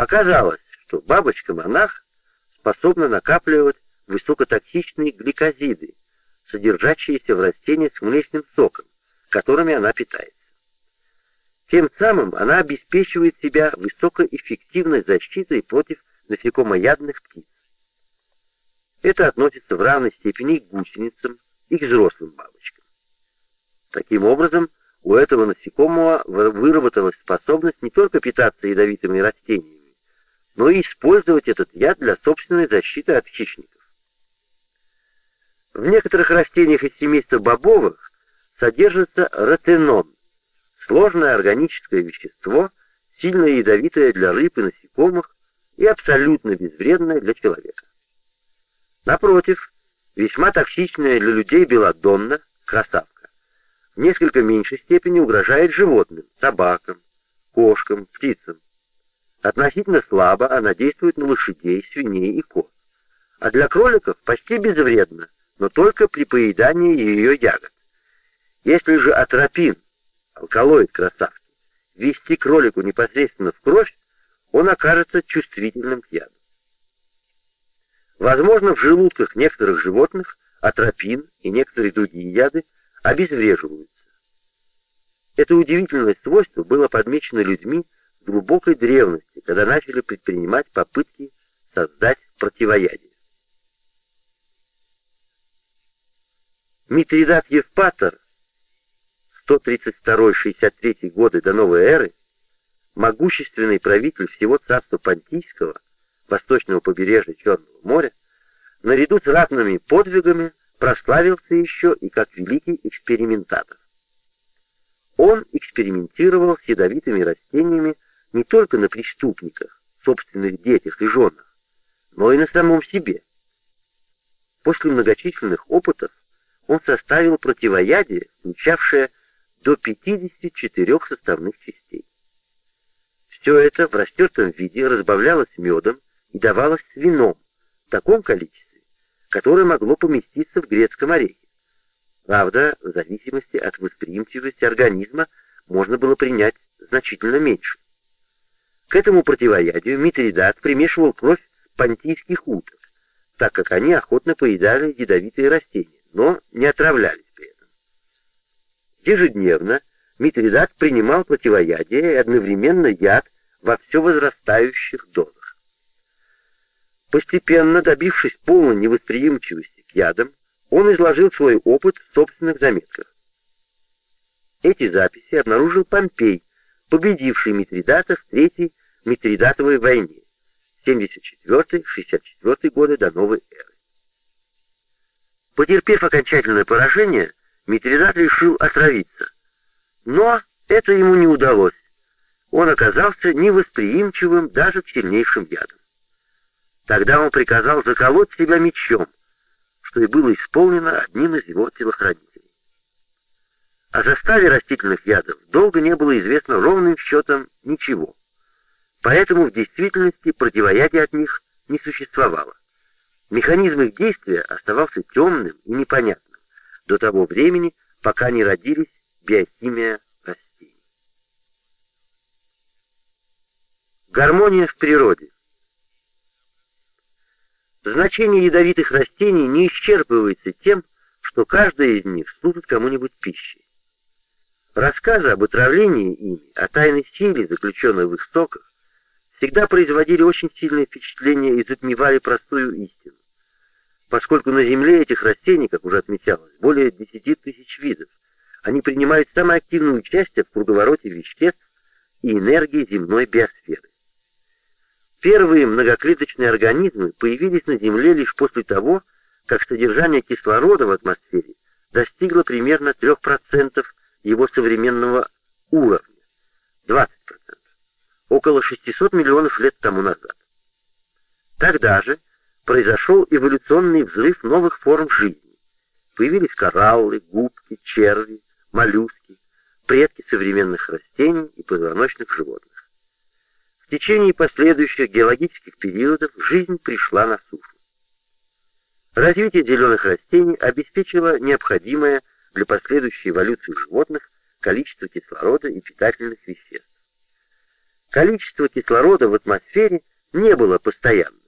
Оказалось, что бабочка-монах способна накапливать высокотоксичные гликозиды, содержащиеся в растениях с млечным соком, которыми она питается. Тем самым она обеспечивает себя высокоэффективной защитой против насекомоядных птиц. Это относится в равной степени к гусеницам, и к взрослым бабочкам. Таким образом, у этого насекомого выработалась способность не только питаться ядовитыми растениями, но и использовать этот яд для собственной защиты от хищников. В некоторых растениях из семейства бобовых содержится ротенон, сложное органическое вещество, сильно ядовитое для рыб и насекомых и абсолютно безвредное для человека. Напротив, весьма токсичная для людей белодонна, красавка, в несколько меньшей степени угрожает животным, собакам, кошкам, птицам. Относительно слабо она действует на лошадей, свиней и коз. А для кроликов почти безвредна, но только при поедании ее ягод. Если же атропин, алкалоид красавки, ввести кролику непосредственно в кровь, он окажется чувствительным к яду. Возможно, в желудках некоторых животных атропин и некоторые другие яды обезвреживаются. Это удивительное свойство было подмечено людьми глубокой древности, когда начали предпринимать попытки создать противоядие. Митридат Евпатор 132-63 годы до новой эры, могущественный правитель всего царства Понтийского, восточного побережья Черного моря, наряду с ратными подвигами прославился еще и как великий экспериментатор. Он экспериментировал с ядовитыми растениями не только на преступниках, собственных детях и женах, но и на самом себе. После многочисленных опытов он составил противоядие, включавшее до 54 составных частей. Все это в растертом виде разбавлялось медом и давалось вином в таком количестве, которое могло поместиться в грецком орехе. Правда, в зависимости от восприимчивости организма можно было принять значительно меньше. К этому противоядию Митридат примешивал кровь понтийских уток, так как они охотно поедали ядовитые растения но не отравлялись при этом. Ежедневно Митридат принимал противоядие и одновременно яд во все возрастающих дозах. Постепенно добившись полной невосприимчивости к ядам, он изложил свой опыт в собственных заметках. Эти записи обнаружил Помпей, победивший Митридата в Третьей Митридатовой войне 74-64 годы до новой эры. Потерпев окончательное поражение, Митридат решил отравиться. Но это ему не удалось. Он оказался невосприимчивым даже к сильнейшим ядам. Тогда он приказал заколоть себя мечом, что и было исполнено одним из его телохранителей. О составе растительных ядов долго не было известно ровным счетом ничего, поэтому в действительности противоядия от них не существовало. Механизм их действия оставался темным и непонятным до того времени, пока не родились биохимия растений. Гармония в природе. Значение ядовитых растений не исчерпывается тем, что каждая из них служит кому-нибудь пищей. Рассказы об отравлении ими, о тайной силе, заключенной в их соках, всегда производили очень сильное впечатление и затмевали простую истину поскольку на Земле этих растений, как уже отмечалось, более 10 тысяч видов. Они принимают самое активное участие в круговороте веществ и энергии земной биосферы. Первые многоклеточные организмы появились на Земле лишь после того, как содержание кислорода в атмосфере достигло примерно 3% его современного уровня, 20%, около 600 миллионов лет тому назад. Тогда же произошел эволюционный взрыв новых форм жизни. Появились кораллы, губки, черви, моллюски, предки современных растений и позвоночных животных. В течение последующих геологических периодов жизнь пришла на сушу. Развитие зеленых растений обеспечило необходимое для последующей эволюции животных количество кислорода и питательных веществ. Количество кислорода в атмосфере не было постоянным.